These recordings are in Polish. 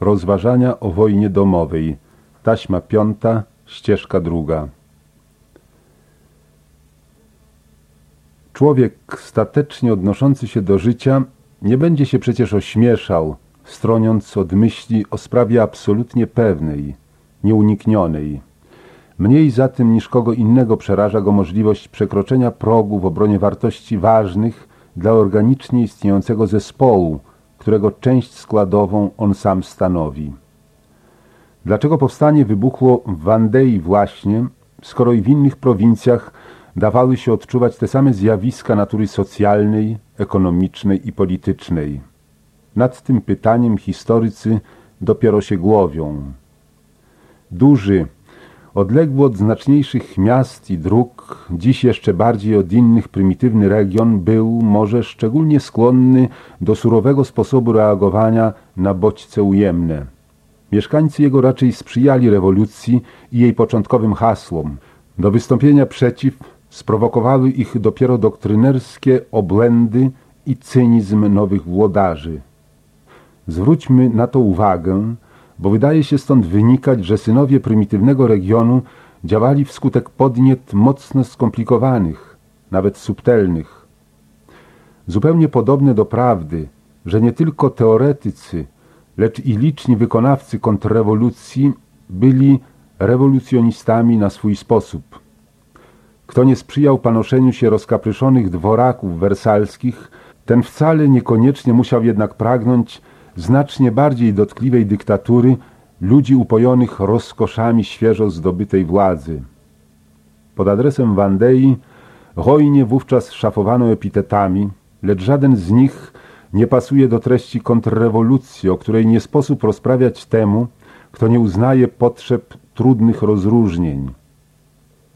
Rozważania o wojnie domowej. Taśma piąta, ścieżka druga. Człowiek statecznie odnoszący się do życia nie będzie się przecież ośmieszał, stroniąc od myśli o sprawie absolutnie pewnej, nieuniknionej. Mniej za tym niż kogo innego przeraża go możliwość przekroczenia progu w obronie wartości ważnych dla organicznie istniejącego zespołu, którego część składową on sam stanowi. Dlaczego powstanie wybuchło w Wandei właśnie, skoro i w innych prowincjach dawały się odczuwać te same zjawiska natury socjalnej, ekonomicznej i politycznej? Nad tym pytaniem historycy dopiero się głowią. Duży, odległy od znaczniejszych miast i dróg, dziś jeszcze bardziej od innych prymitywny region był może szczególnie skłonny do surowego sposobu reagowania na bodźce ujemne. Mieszkańcy jego raczej sprzyjali rewolucji i jej początkowym hasłom. Do wystąpienia przeciw sprowokowały ich dopiero doktrynerskie obłędy i cynizm nowych włodarzy. Zwróćmy na to uwagę, bo wydaje się stąd wynikać, że synowie prymitywnego regionu działali wskutek podniet mocno skomplikowanych, nawet subtelnych. Zupełnie podobne do prawdy, że nie tylko teoretycy, lecz i liczni wykonawcy kontrrewolucji byli rewolucjonistami na swój sposób. Kto nie sprzyjał panoszeniu się rozkapryszonych dworaków wersalskich, ten wcale niekoniecznie musiał jednak pragnąć znacznie bardziej dotkliwej dyktatury ludzi upojonych rozkoszami świeżo zdobytej władzy. Pod adresem Wandei hojnie wówczas szafowano epitetami, lecz żaden z nich nie pasuje do treści kontrrewolucji, o której nie sposób rozprawiać temu, kto nie uznaje potrzeb trudnych rozróżnień.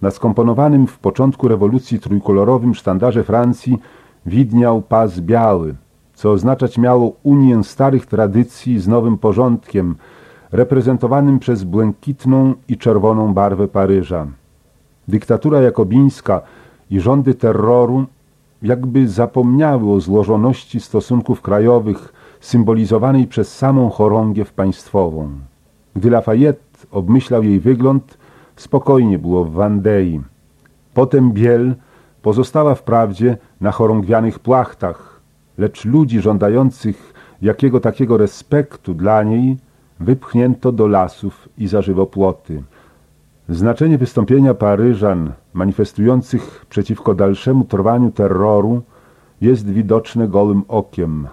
Na skomponowanym w początku rewolucji trójkolorowym sztandarze Francji widniał pas biały, co oznaczać miało unię starych tradycji z nowym porządkiem, reprezentowanym przez błękitną i czerwoną barwę Paryża. Dyktatura jakobińska i rządy terroru jakby zapomniały o złożoności stosunków krajowych symbolizowanej przez samą chorągiew państwową. Gdy Lafayette obmyślał jej wygląd, spokojnie było w Wandei. Potem biel pozostała wprawdzie na chorągwianych płachtach, lecz ludzi żądających jakiego takiego respektu dla niej wypchnięto do lasów i za żywopłoty. Znaczenie wystąpienia Paryżan manifestujących przeciwko dalszemu trwaniu terroru jest widoczne gołym okiem.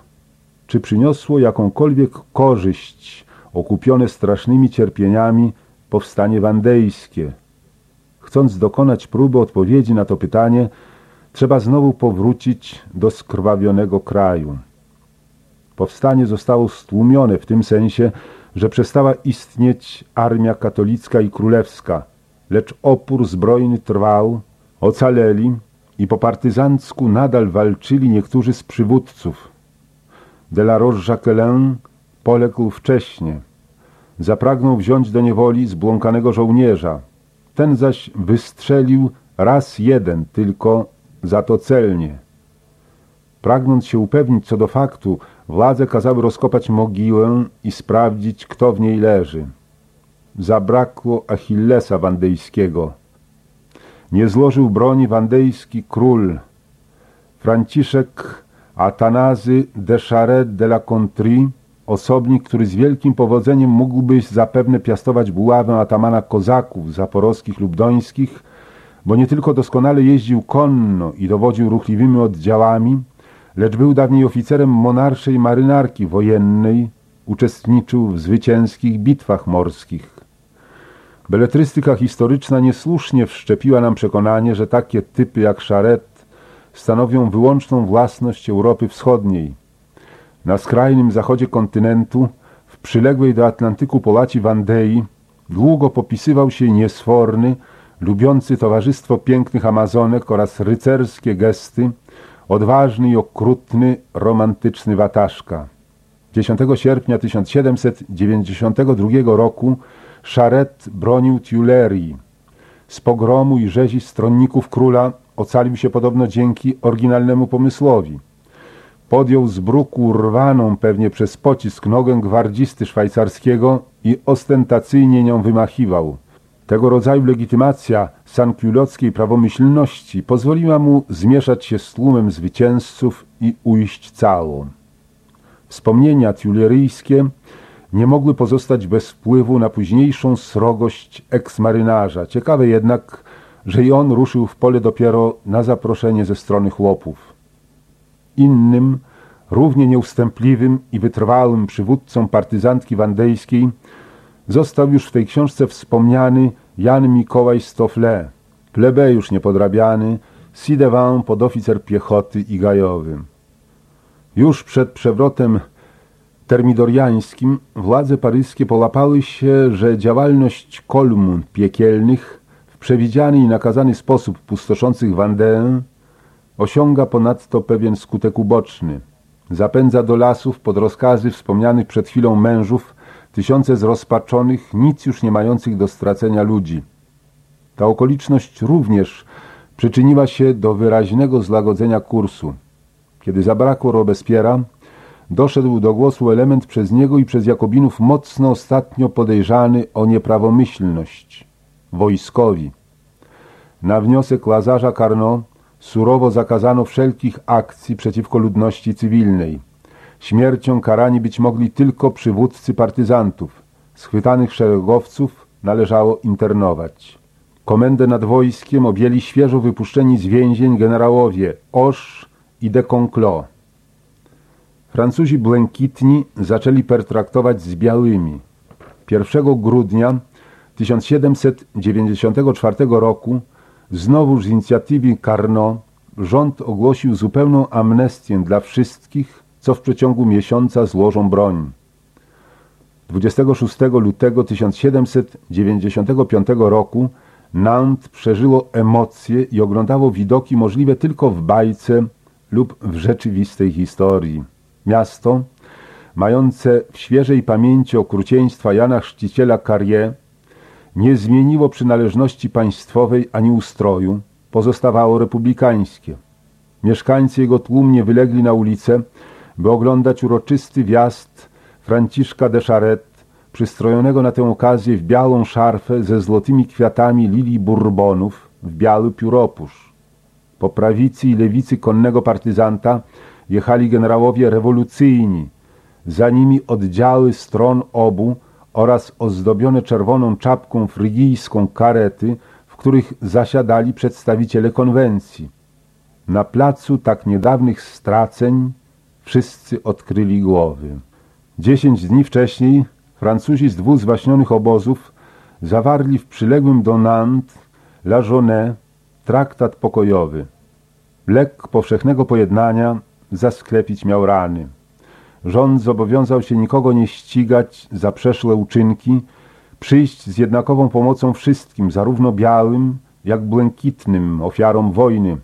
Czy przyniosło jakąkolwiek korzyść okupione strasznymi cierpieniami powstanie wandejskie? Chcąc dokonać próby odpowiedzi na to pytanie, trzeba znowu powrócić do skrwawionego kraju. Powstanie zostało stłumione w tym sensie, że przestała istnieć armia katolicka i królewska, lecz opór zbrojny trwał, ocaleli i po partyzancku nadal walczyli niektórzy z przywódców. De la Roche-Jacquelin poległ wcześnie. Zapragnął wziąć do niewoli zbłąkanego żołnierza. Ten zaś wystrzelił raz jeden tylko, za to celnie. Pragnąc się upewnić co do faktu, władze kazały rozkopać mogiłę i sprawdzić, kto w niej leży. Zabrakło Achillesa wandejskiego. Nie złożył broni wandejski król. Franciszek Atanazy de Charet de la Contrie, osobnik, który z wielkim powodzeniem mógłby zapewne piastować buławę atamana kozaków zaporowskich lub dońskich, bo nie tylko doskonale jeździł konno i dowodził ruchliwymi oddziałami, lecz był dawniej oficerem monarszej marynarki wojennej, uczestniczył w zwycięskich bitwach morskich. Beletrystyka historyczna niesłusznie wszczepiła nam przekonanie, że takie typy jak Szaret stanowią wyłączną własność Europy Wschodniej. Na skrajnym zachodzie kontynentu, w przyległej do Atlantyku połaci Wandei, długo popisywał się niesforny, lubiący towarzystwo pięknych Amazonek oraz rycerskie gesty, odważny i okrutny, romantyczny Wataszka. 10 sierpnia 1792 roku Szaret bronił Tuilerii. Z pogromu i rzezi stronników króla ocalił się podobno dzięki oryginalnemu pomysłowi. podjął z bruku rwaną pewnie przez pocisk nogę gwardzisty szwajcarskiego i ostentacyjnie nią wymachiwał. Tego rodzaju legitymacja sankiulockiej prawomyślności pozwoliła mu zmieszać się z tłumem zwycięzców i ujść całą. Wspomnienia tiuleryjskie nie mogły pozostać bez wpływu na późniejszą srogość eksmarynarza. Ciekawe jednak, że i on ruszył w pole dopiero na zaproszenie ze strony chłopów. Innym, równie nieustępliwym i wytrwałym przywódcą partyzantki wandejskiej został już w tej książce wspomniany Jan Mikołaj Stofle, plebejusz niepodrabiany, sidewant podoficer piechoty i gajowy. Już przed przewrotem termidoriańskim władze paryskie połapały się, że działalność kolumn piekielnych w przewidziany i nakazany sposób pustoszących Vendée osiąga ponadto pewien skutek uboczny. Zapędza do lasów pod rozkazy wspomnianych przed chwilą mężów tysiące zrozpaczonych, nic już nie mających do stracenia ludzi. Ta okoliczność również przyczyniła się do wyraźnego zlagodzenia kursu. Kiedy zabrakło Robespiera, doszedł do głosu element przez niego i przez Jakobinów mocno ostatnio podejrzany o nieprawomyślność – wojskowi. Na wniosek Łazarza Carnot surowo zakazano wszelkich akcji przeciwko ludności cywilnej. Śmiercią karani być mogli tylko przywódcy partyzantów. Schwytanych szeregowców należało internować. Komendę nad wojskiem objęli świeżo wypuszczeni z więzień generałowie Osz i de Conclos. Francuzi błękitni zaczęli pertraktować z białymi. 1 grudnia 1794 roku znowuż z inicjatywy Carnot rząd ogłosił zupełną amnestię dla wszystkich, co w przeciągu miesiąca złożą broń. 26 lutego 1795 roku Nantes przeżyło emocje i oglądało widoki możliwe tylko w bajce lub w rzeczywistej historii. Miasto, mające w świeżej pamięci okrucieństwa Jana Chrzciciela Carrier, nie zmieniło przynależności państwowej ani ustroju, pozostawało republikańskie. Mieszkańcy jego tłumnie wylegli na ulicę, by oglądać uroczysty wjazd Franciszka de Charette, przystrojonego na tę okazję w białą szarfę ze złotymi kwiatami lilii bourbonów w biały pióropusz. Po prawicy i lewicy konnego partyzanta jechali generałowie rewolucyjni, za nimi oddziały stron obu oraz ozdobione czerwoną czapką frygijską karety, w których zasiadali przedstawiciele konwencji. Na placu tak niedawnych straceń wszyscy odkryli głowy. Dziesięć dni wcześniej Francuzi z dwóch zwaśnionych obozów zawarli w przyległym do Nantes La Journée traktat pokojowy. Lek powszechnego pojednania zasklepić miał rany. Rząd zobowiązał się nikogo nie ścigać za przeszłe uczynki, przyjść z jednakową pomocą wszystkim, zarówno białym, jak błękitnym ofiarom wojny,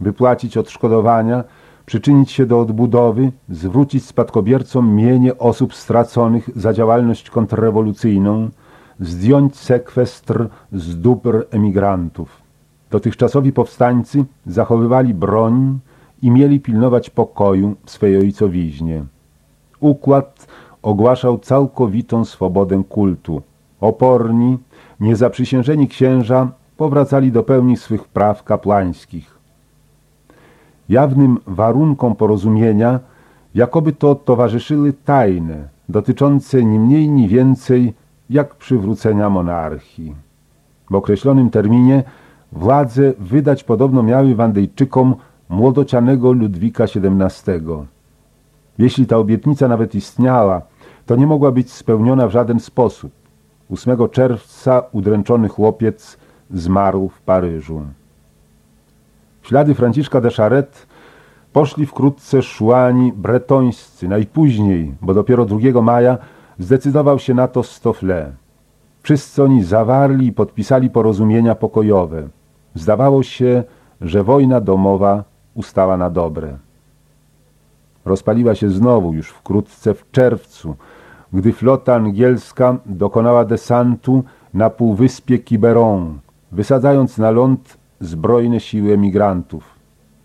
wypłacić odszkodowania, przyczynić się do odbudowy, zwrócić spadkobiercom mienie osób straconych za działalność kontrrewolucyjną, zdjąć sekwestr z dóbr emigrantów. Dotychczasowi powstańcy zachowywali broń i mieli pilnować pokoju w swej ojcowiźnie. Układ ogłaszał całkowitą swobodę kultu. Oporni, niezaprzysiężeni księża powracali do pełni swych praw kapłańskich. Jawnym warunkom porozumienia jakoby to towarzyszyły tajne, dotyczące ni mniej ni więcej jak przywrócenia monarchii. W określonym terminie władze wydać podobno miały Wandejczykom młodocianego Ludwika XVII. Jeśli ta obietnica nawet istniała, to nie mogła być spełniona w żaden sposób. 8 czerwca udręczony chłopiec zmarł w Paryżu. Ślady Franciszka de Charette poszli wkrótce szłani bretońscy, najpóźniej, bo dopiero 2 maja zdecydował się na to Stoffle. Wszyscy oni zawarli i podpisali porozumienia pokojowe. Zdawało się, że wojna domowa ustała na dobre. Rozpaliła się znowu już wkrótce w czerwcu, gdy flota angielska dokonała desantu na półwyspie Quiberon, wysadzając na ląd zbrojne siły emigrantów.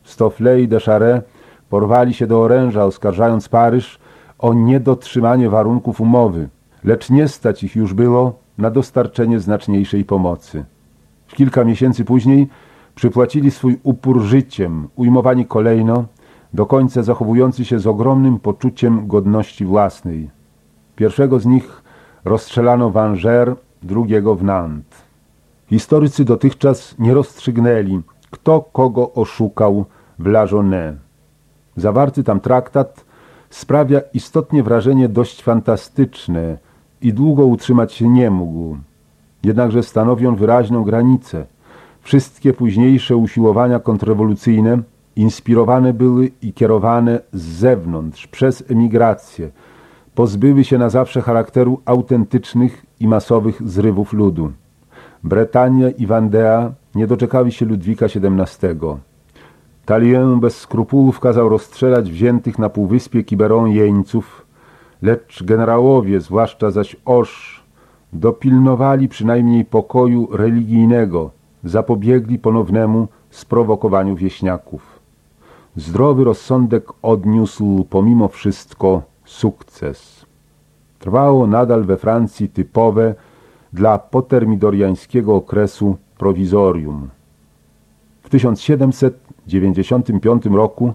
Stofflet i de Charest porwali się do oręża, oskarżając Paryż o niedotrzymanie warunków umowy, lecz nie stać ich już było na dostarczenie znaczniejszej pomocy. W kilka miesięcy później przypłacili swój upór życiem, ujmowani kolejno, do końca zachowujący się z ogromnym poczuciem godności własnej. Pierwszego z nich rozstrzelano w Angers, drugiego w Nantes. Historycy dotychczas nie rozstrzygnęli, kto kogo oszukał w La Journée. Zawarty tam traktat sprawia istotnie wrażenie dość fantastyczne i długo utrzymać się nie mógł. Jednakże stanowi on wyraźną granicę. Wszystkie późniejsze usiłowania kontrrewolucyjne inspirowane były i kierowane z zewnątrz, przez emigrację. Pozbyły się na zawsze charakteru autentycznych i masowych zrywów ludu. Bretania i Vandea nie doczekały się Ludwika XVII. Talien bez skrupułów kazał rozstrzelać wziętych na półwyspie Kiberon jeńców, lecz generałowie, zwłaszcza zaś Osz, dopilnowali przynajmniej pokoju religijnego, zapobiegli ponownemu sprowokowaniu wieśniaków. Zdrowy rozsądek odniósł pomimo wszystko sukces. Trwało nadal we Francji typowe dla potermidoriańskiego okresu prowizorium. W 1795 roku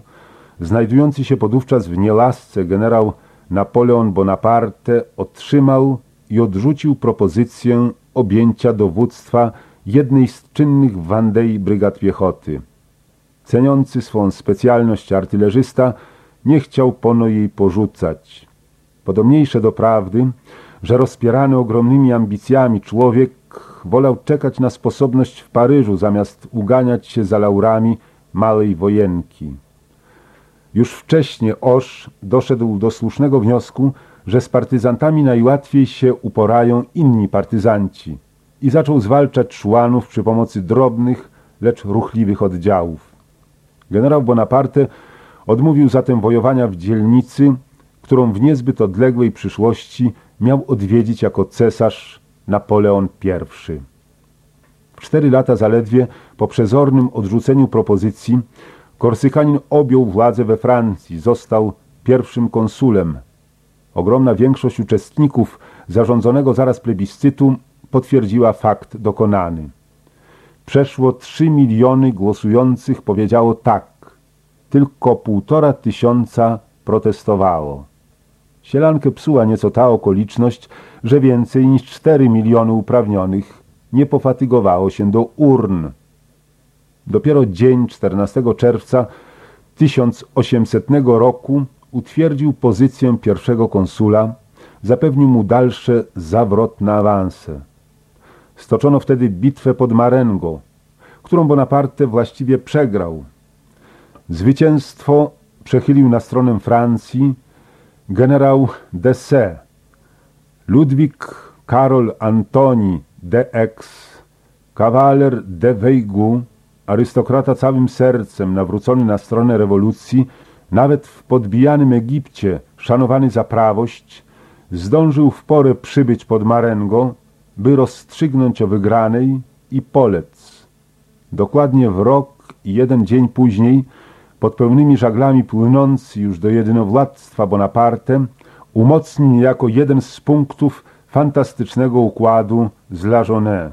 znajdujący się podówczas w nielasce generał Napoleon Bonaparte otrzymał i odrzucił propozycję objęcia dowództwa jednej z czynnych w Wandei brygad piechoty. Ceniący swą specjalność artylerzysta nie chciał pono jej porzucać. Podobniejsze do prawdy, że rozpierany ogromnymi ambicjami człowiek wolał czekać na sposobność w Paryżu, zamiast uganiać się za laurami małej wojenki. Już wcześniej Osz doszedł do słusznego wniosku, że z partyzantami najłatwiej się uporają inni partyzanci i zaczął zwalczać szłanów przy pomocy drobnych, lecz ruchliwych oddziałów. Generał Bonaparte odmówił zatem wojowania w dzielnicy, którą w niezbyt odległej przyszłości miał odwiedzić jako cesarz Napoleon I. Cztery lata zaledwie po przezornym odrzuceniu propozycji Korsykanin objął władzę we Francji, został pierwszym konsulem. Ogromna większość uczestników zarządzonego zaraz plebiscytu potwierdziła fakt dokonany. Przeszło trzy miliony głosujących powiedziało tak, tylko półtora tysiąca protestowało. Sielankę psuła nieco ta okoliczność, że więcej niż cztery miliony uprawnionych nie pofatygowało się do urn. Dopiero dzień 14 czerwca 1800 roku utwierdził pozycję pierwszego konsula, zapewnił mu dalsze zawrotne awanse. Stoczono wtedy bitwę pod Marengo, którą Bonaparte właściwie przegrał. Zwycięstwo przechylił na stronę Francji generał Dessé, Ludwik Karol Antoni de Ex, kawaler de Weigu, arystokrata całym sercem nawrócony na stronę rewolucji, nawet w podbijanym Egipcie, szanowany za prawość, zdążył w porę przybyć pod Marengo, by rozstrzygnąć o wygranej i polec. Dokładnie w rok i jeden dzień później, pod pełnymi żaglami płynący już do jedynowładztwa Bonaparte, umocni jako jeden z punktów fantastycznego układu z La Journée.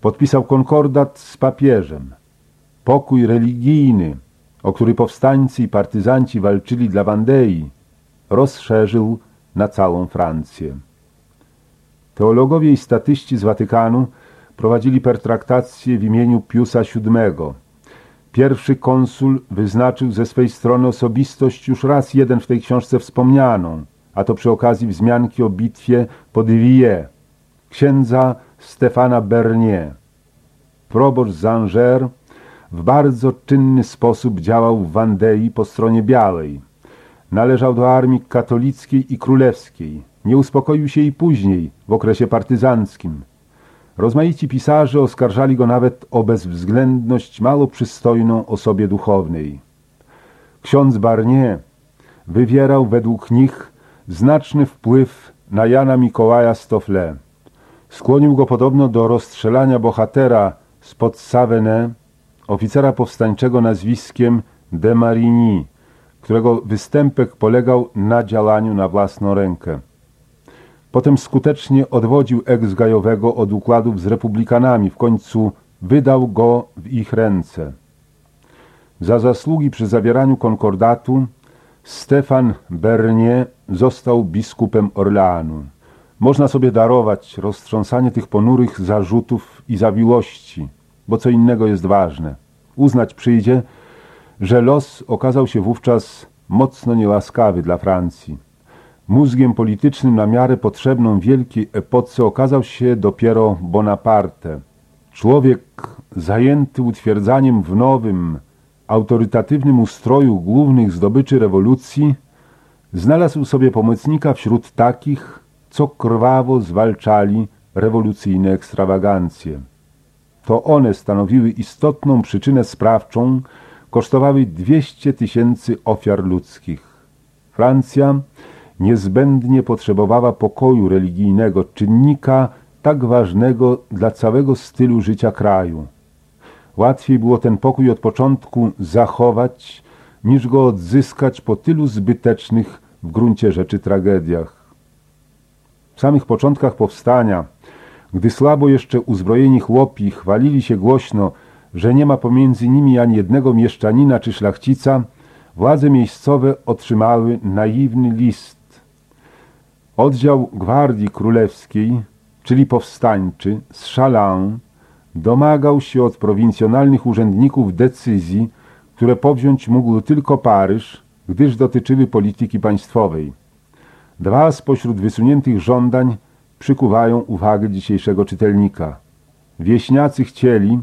Podpisał konkordat z papieżem. Pokój religijny, o który powstańcy i partyzanci walczyli dla Wandei, rozszerzył na całą Francję. Teologowie i statyści z Watykanu prowadzili pertraktację w imieniu Piusa VII. Pierwszy konsul wyznaczył ze swej strony osobistość już raz jeden w tej książce wspomnianą, a to przy okazji wzmianki o bitwie pod Villiers, księdza Stefana Bernier. Proboszcz Zanger w bardzo czynny sposób działał w Wandei po stronie białej. Należał do armii katolickiej i królewskiej. Nie uspokoił się i później, w okresie partyzanckim. Rozmaici pisarze oskarżali go nawet o bezwzględność mało przystojną osobie duchownej. Ksiądz Barnier wywierał według nich znaczny wpływ na Jana Mikołaja Stoffle. Skłonił go podobno do rozstrzelania bohatera spod Savenet, oficera powstańczego nazwiskiem de Marigny, którego występek polegał na działaniu na własną rękę. Potem skutecznie odwodził ex-gajowego od układów z republikanami, w końcu wydał go w ich ręce. Za zasługi przy zawieraniu konkordatu Stefan Bernier został biskupem Orleanu. Można sobie darować roztrząsanie tych ponurych zarzutów i zawiłości, bo co innego jest ważne. Uznać przyjdzie, że los okazał się wówczas mocno niełaskawy dla Francji. Mózgiem politycznym na miarę potrzebną wielkiej epoce okazał się dopiero Bonaparte. Człowiek zajęty utwierdzaniem w nowym, autorytatywnym ustroju głównych zdobyczy rewolucji, znalazł sobie pomocnika wśród takich, co krwawo zwalczali rewolucyjne ekstrawagancje. To one stanowiły istotną przyczynę sprawczą, kosztowały 200 tysięcy ofiar ludzkich. Francja niezbędnie potrzebowała pokoju religijnego, czynnika tak ważnego dla całego stylu życia kraju. Łatwiej było ten pokój od początku zachować, niż go odzyskać po tylu zbytecznych w gruncie rzeczy tragediach. W samych początkach powstania, gdy słabo jeszcze uzbrojeni chłopi chwalili się głośno, że nie ma pomiędzy nimi ani jednego mieszczanina czy szlachcica, władze miejscowe otrzymały naiwny list. Oddział Gwardii Królewskiej, czyli powstańczy, z Chalan, domagał się od prowincjonalnych urzędników decyzji, które powziąć mógł tylko Paryż, gdyż dotyczyły polityki państwowej. Dwa spośród wysuniętych żądań przykuwają uwagę dzisiejszego czytelnika. Wieśniacy chcieli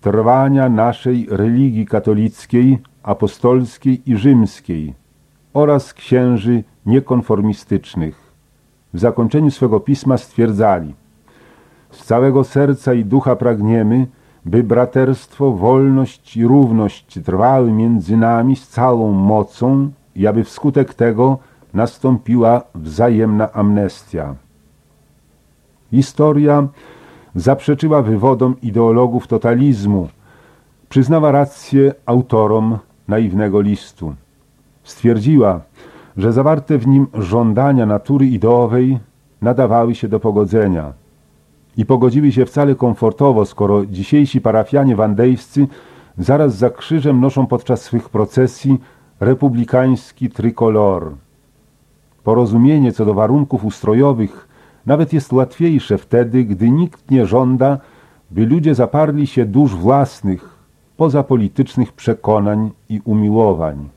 trwania naszej religii katolickiej, apostolskiej i rzymskiej oraz księży niekonformistycznych. W zakończeniu swego pisma stwierdzali Z całego serca i ducha pragniemy, by braterstwo, wolność i równość trwały między nami z całą mocą i aby wskutek tego nastąpiła wzajemna amnestia. Historia zaprzeczyła wywodom ideologów totalizmu, przyznała rację autorom naiwnego listu. Stwierdziła, że zawarte w nim żądania natury ideowej nadawały się do pogodzenia i pogodziły się wcale komfortowo, skoro dzisiejsi parafianie wandejscy zaraz za krzyżem noszą podczas swych procesji republikański trykolor. Porozumienie co do warunków ustrojowych nawet jest łatwiejsze wtedy, gdy nikt nie żąda, by ludzie zaparli się dusz własnych, poza politycznych przekonań i umiłowań.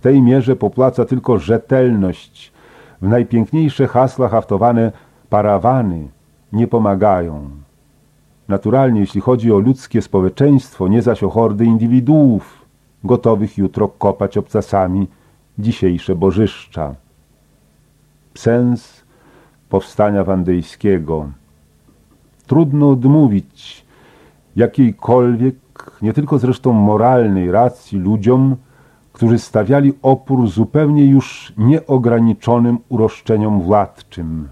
W tej mierze popłaca tylko rzetelność. W najpiękniejsze hasła haftowane parawany nie pomagają. Naturalnie, jeśli chodzi o ludzkie społeczeństwo, nie zaś o hordy indywiduów, gotowych jutro kopać obcasami dzisiejsze bożyszcza. Sens powstania wandyjskiego. Trudno odmówić jakiejkolwiek, nie tylko zresztą moralnej racji ludziom, którzy stawiali opór zupełnie już nieograniczonym uroszczeniom władczym.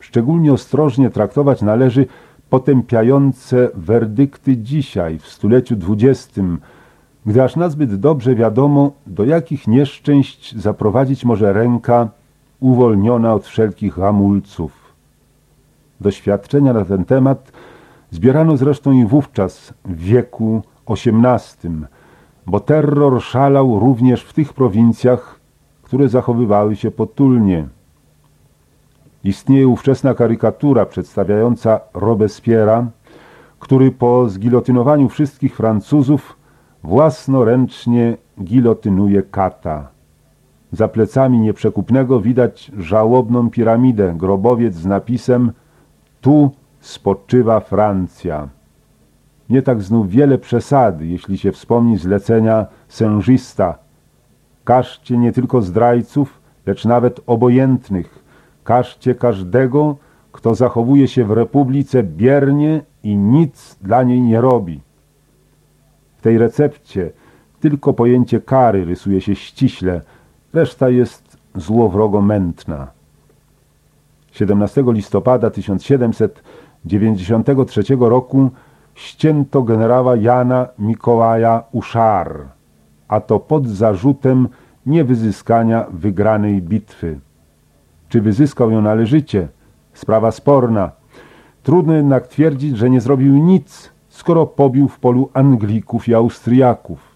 Szczególnie ostrożnie traktować należy potępiające werdykty dzisiaj, w stuleciu dwudziestym, gdy aż nazbyt dobrze wiadomo, do jakich nieszczęść zaprowadzić może ręka uwolniona od wszelkich hamulców. Doświadczenia na ten temat zbierano zresztą i wówczas, w wieku XVIII, bo terror szalał również w tych prowincjach, które zachowywały się potulnie. Istnieje ówczesna karykatura przedstawiająca Robespiera, który po zgilotynowaniu wszystkich Francuzów własnoręcznie gilotynuje kata. Za plecami nieprzekupnego widać żałobną piramidę, grobowiec z napisem Tu spoczywa Francja. Nie tak znów wiele przesady, jeśli się wspomni zlecenia sężista. Każcie nie tylko zdrajców, lecz nawet obojętnych. Każcie każdego, kto zachowuje się w republice biernie i nic dla niej nie robi. W tej recepcie tylko pojęcie kary rysuje się ściśle, reszta jest złowrogo mętna. 17 listopada 1793 roku ścięto generała Jana Mikołaja Uszar. a to pod zarzutem niewyzyskania wygranej bitwy. Czy wyzyskał ją należycie? Sprawa sporna. Trudno jednak twierdzić, że nie zrobił nic, skoro pobił w polu Anglików i Austriaków.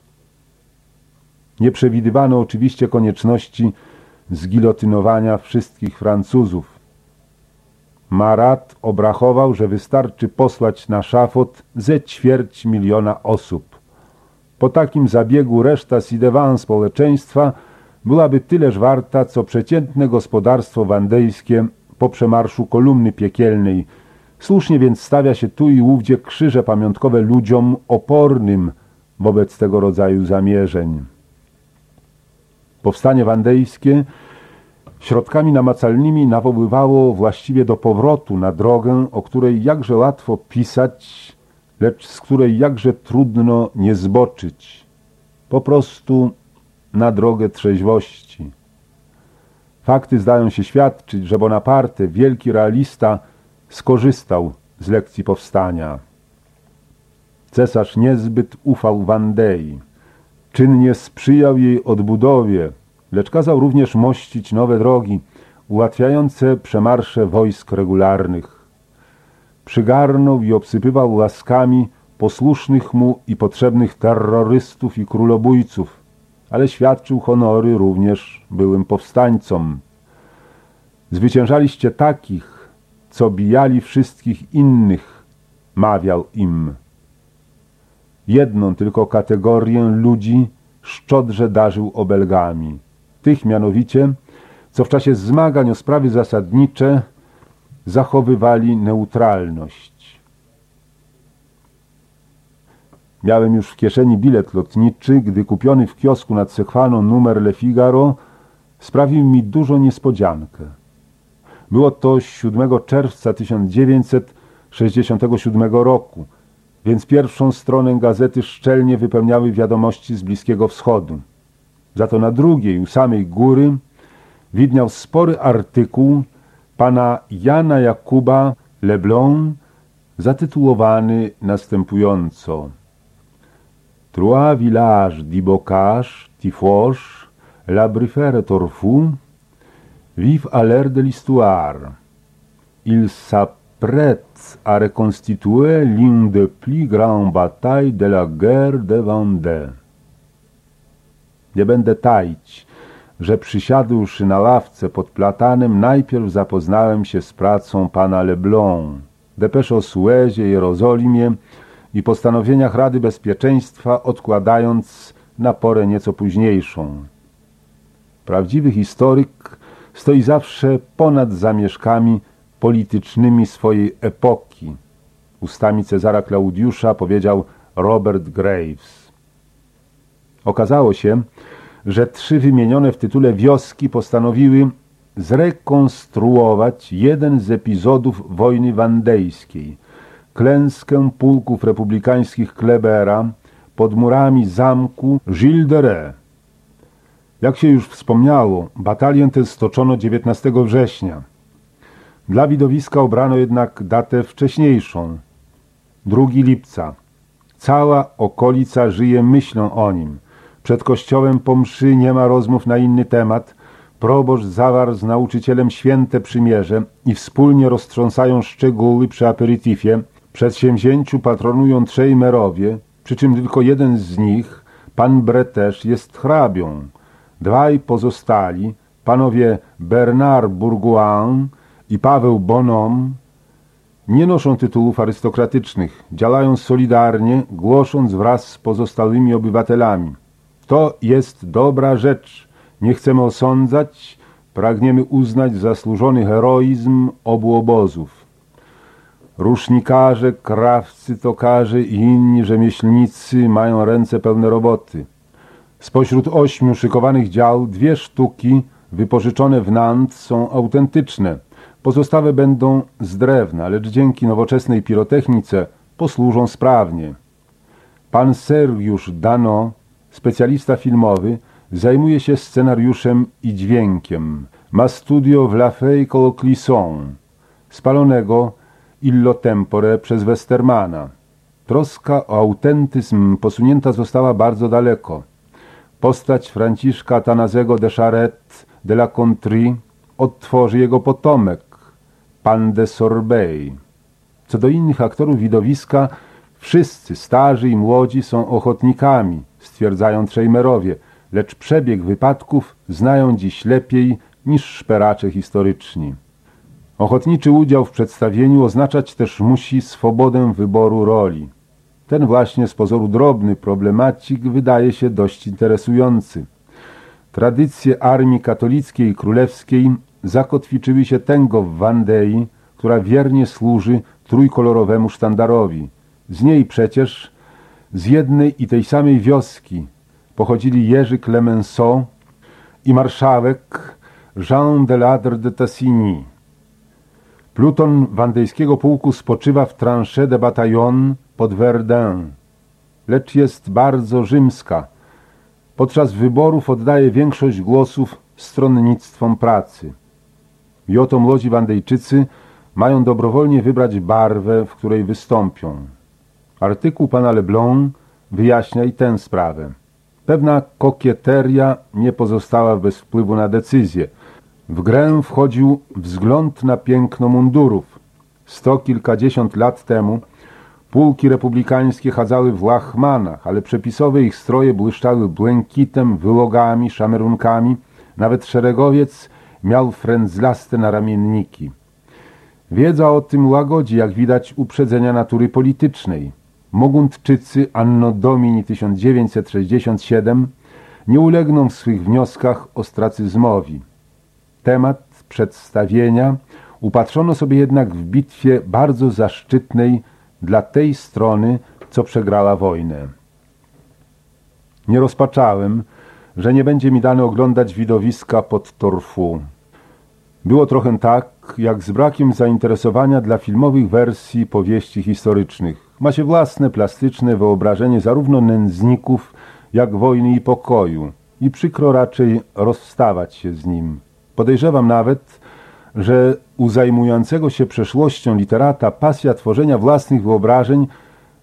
Nie przewidywano oczywiście konieczności zgilotynowania wszystkich Francuzów. Marat obrachował, że wystarczy posłać na szafot ze ćwierć miliona osób. Po takim zabiegu reszta sidewan społeczeństwa byłaby tyleż warta, co przeciętne gospodarstwo wandejskie po przemarszu kolumny piekielnej. Słusznie więc stawia się tu i ówdzie krzyże pamiątkowe ludziom opornym wobec tego rodzaju zamierzeń. Powstanie wandejskie środkami namacalnymi nawoływało właściwie do powrotu na drogę, o której jakże łatwo pisać, lecz z której jakże trudno nie zboczyć. Po prostu na drogę trzeźwości. Fakty zdają się świadczyć, że Bonaparte, wielki realista, skorzystał z lekcji powstania. Cesarz niezbyt ufał Wandei. Czynnie sprzyjał jej odbudowie, lecz kazał również mościć nowe drogi, ułatwiające przemarsze wojsk regularnych. Przygarnął i obsypywał łaskami posłusznych mu i potrzebnych terrorystów i królobójców, ale świadczył honory również byłym powstańcom. Zwyciężaliście takich, co bijali wszystkich innych, mawiał im. Jedną tylko kategorię ludzi szczodrze darzył obelgami. Tych mianowicie, co w czasie zmagań o sprawy zasadnicze zachowywali neutralność. Miałem już w kieszeni bilet lotniczy, gdy kupiony w kiosku nad Sekwano numer Le Figaro sprawił mi dużą niespodziankę. Było to 7 czerwca 1967 roku, więc pierwszą stronę gazety szczelnie wypełniały wiadomości z Bliskiego Wschodu. Za to na drugiej, u samej góry, widniał spory artykuł pana Jana Jakuba Leblon zatytułowany następująco Trois villages d'Ibocage, Tifos, la Brifere Torfu, vivent à l'ère de l'histoire. Ils s'apprêtent à reconstituer l'une des plus grandes batailles de la guerre de Vendée. Nie będę taić, że przysiadłszy na ławce pod platanem, najpierw zapoznałem się z pracą pana Leblon, depesz o Suezie, Jerozolimie i postanowieniach Rady Bezpieczeństwa, odkładając na porę nieco późniejszą. Prawdziwy historyk stoi zawsze ponad zamieszkami politycznymi swojej epoki. Ustami Cezara Klaudiusza powiedział Robert Graves. Okazało się, że trzy wymienione w tytule wioski postanowiły zrekonstruować jeden z epizodów wojny wandejskiej, klęskę pułków republikańskich Klebera pod murami zamku Gilles de Ré. Jak się już wspomniało, batalię tę stoczono 19 września. Dla widowiska obrano jednak datę wcześniejszą, 2 lipca. Cała okolica żyje myślą o nim – przed kościołem po mszy nie ma rozmów na inny temat. Proboszcz zawarł z nauczycielem święte przymierze i wspólnie roztrząsają szczegóły przy aperitifie. Przedsięwzięciu patronują trzej merowie, przy czym tylko jeden z nich, pan Bretesz, jest hrabią. Dwaj pozostali, panowie Bernard Bourgoin i Paweł Bonhomme, nie noszą tytułów arystokratycznych, działają solidarnie, głosząc wraz z pozostałymi obywatelami. To jest dobra rzecz. Nie chcemy osądzać, pragniemy uznać zasłużony heroizm obu obozów. Rusznikarze, krawcy, tokarze i inni rzemieślnicy mają ręce pełne roboty. Spośród ośmiu szykowanych dział dwie sztuki wypożyczone w Nant są autentyczne. Pozostałe będą z drewna, lecz dzięki nowoczesnej pirotechnice posłużą sprawnie. Pan Sergiusz Dano specjalista filmowy, zajmuje się scenariuszem i dźwiękiem. Ma studio w La Fey koło Clisson, spalonego illo tempore przez Westermana. Troska o autentyzm posunięta została bardzo daleko. Postać Franciszka Tanazego de Charette de la Contrie odtworzy jego potomek, pan de Sorbey. Co do innych aktorów widowiska, wszyscy, starzy i młodzi, są ochotnikami, stwierdzają Trzejmerowie, lecz przebieg wypadków znają dziś lepiej niż szperacze historyczni. Ochotniczy udział w przedstawieniu oznaczać też musi swobodę wyboru roli. Ten właśnie z pozoru drobny problemacik wydaje się dość interesujący. Tradycje armii katolickiej i królewskiej zakotwiczyły się tęgo w Wandei, która wiernie służy trójkolorowemu sztandarowi. Z niej przecież z jednej i tej samej wioski pochodzili Jerzy Clemenceau i marszałek Jean de Ladre de Tassigny. Pluton wandejskiego pułku spoczywa w tranché de bataillon pod Verdun, lecz jest bardzo rzymska. Podczas wyborów oddaje większość głosów stronnictwom pracy. I oto młodzi Wandejczycy mają dobrowolnie wybrać barwę, w której wystąpią. Artykuł pana Leblon wyjaśnia i tę sprawę. Pewna kokieteria nie pozostała bez wpływu na decyzję. W grę wchodził wzgląd na piękno mundurów. Sto kilkadziesiąt lat temu pułki republikańskie chadzały w łachmanach, ale przepisowe ich stroje błyszczały błękitem, wyłogami, szamerunkami. Nawet szeregowiec miał frędzlaste naramienniki. Wiedza o tym łagodzi, jak widać, uprzedzenia natury politycznej. Moguntczycy Anno Domini 1967 nie ulegną w swych wnioskach ostracyzmowi. Temat przedstawienia upatrzono sobie jednak w bitwie bardzo zaszczytnej dla tej strony, co przegrała wojnę. Nie rozpaczałem, że nie będzie mi dane oglądać widowiska pod Torfu. Było trochę tak, jak z brakiem zainteresowania dla filmowych wersji powieści historycznych. Ma się własne plastyczne wyobrażenie zarówno nędzników, jak wojny i pokoju i przykro raczej rozstawać się z nim. Podejrzewam nawet, że u zajmującego się przeszłością literata pasja tworzenia własnych wyobrażeń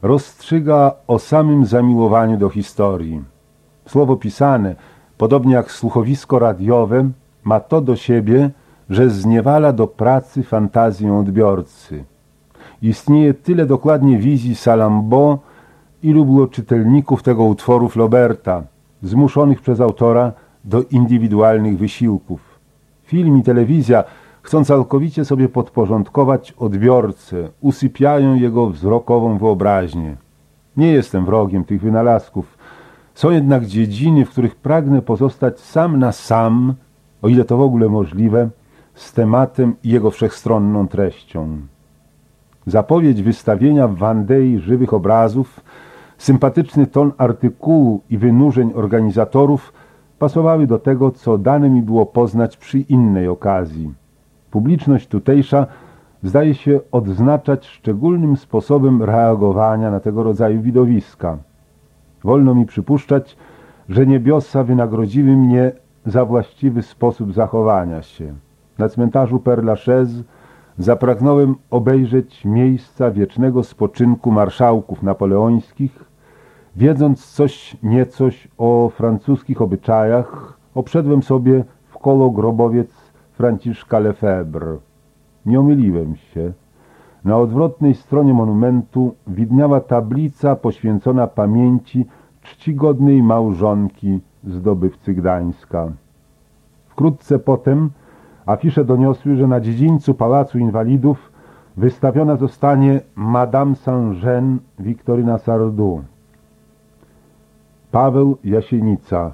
rozstrzyga o samym zamiłowaniu do historii. Słowo pisane, podobnie jak słuchowisko radiowe, ma to do siebie, że zniewala do pracy fantazję odbiorcy. Istnieje tyle dokładnie wizji Salambo, ilu było czytelników tego utworu Flauberta, zmuszonych przez autora do indywidualnych wysiłków. Film i telewizja, chcą całkowicie sobie podporządkować odbiorcę, usypiają jego wzrokową wyobraźnię. Nie jestem wrogiem tych wynalazków. Są jednak dziedziny, w których pragnę pozostać sam na sam, o ile to w ogóle możliwe, z tematem i jego wszechstronną treścią. Zapowiedź wystawienia w Wandei żywych obrazów, sympatyczny ton artykułu i wynurzeń organizatorów pasowały do tego, co dane mi było poznać przy innej okazji. Publiczność tutejsza zdaje się odznaczać szczególnym sposobem reagowania na tego rodzaju widowiska. Wolno mi przypuszczać, że niebiosa wynagrodziły mnie za właściwy sposób zachowania się. Na cmentarzu Père Lachaise zapragnąłem obejrzeć miejsca wiecznego spoczynku marszałków napoleońskich, wiedząc coś niecoś o francuskich obyczajach, obszedłem sobie w kolo grobowiec Franciszka Lefebvre. Nie omyliłem się. Na odwrotnej stronie monumentu widniała tablica poświęcona pamięci czcigodnej małżonki zdobywcy Gdańska. Wkrótce potem Afisze doniosły, że na dziedzińcu Pałacu Inwalidów wystawiona zostanie Madame Saint-Jean Wiktoryna Sardou. Paweł Jasienica.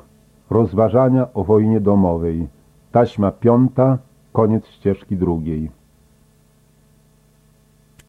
Rozważania o wojnie domowej. Taśma piąta, koniec ścieżki drugiej.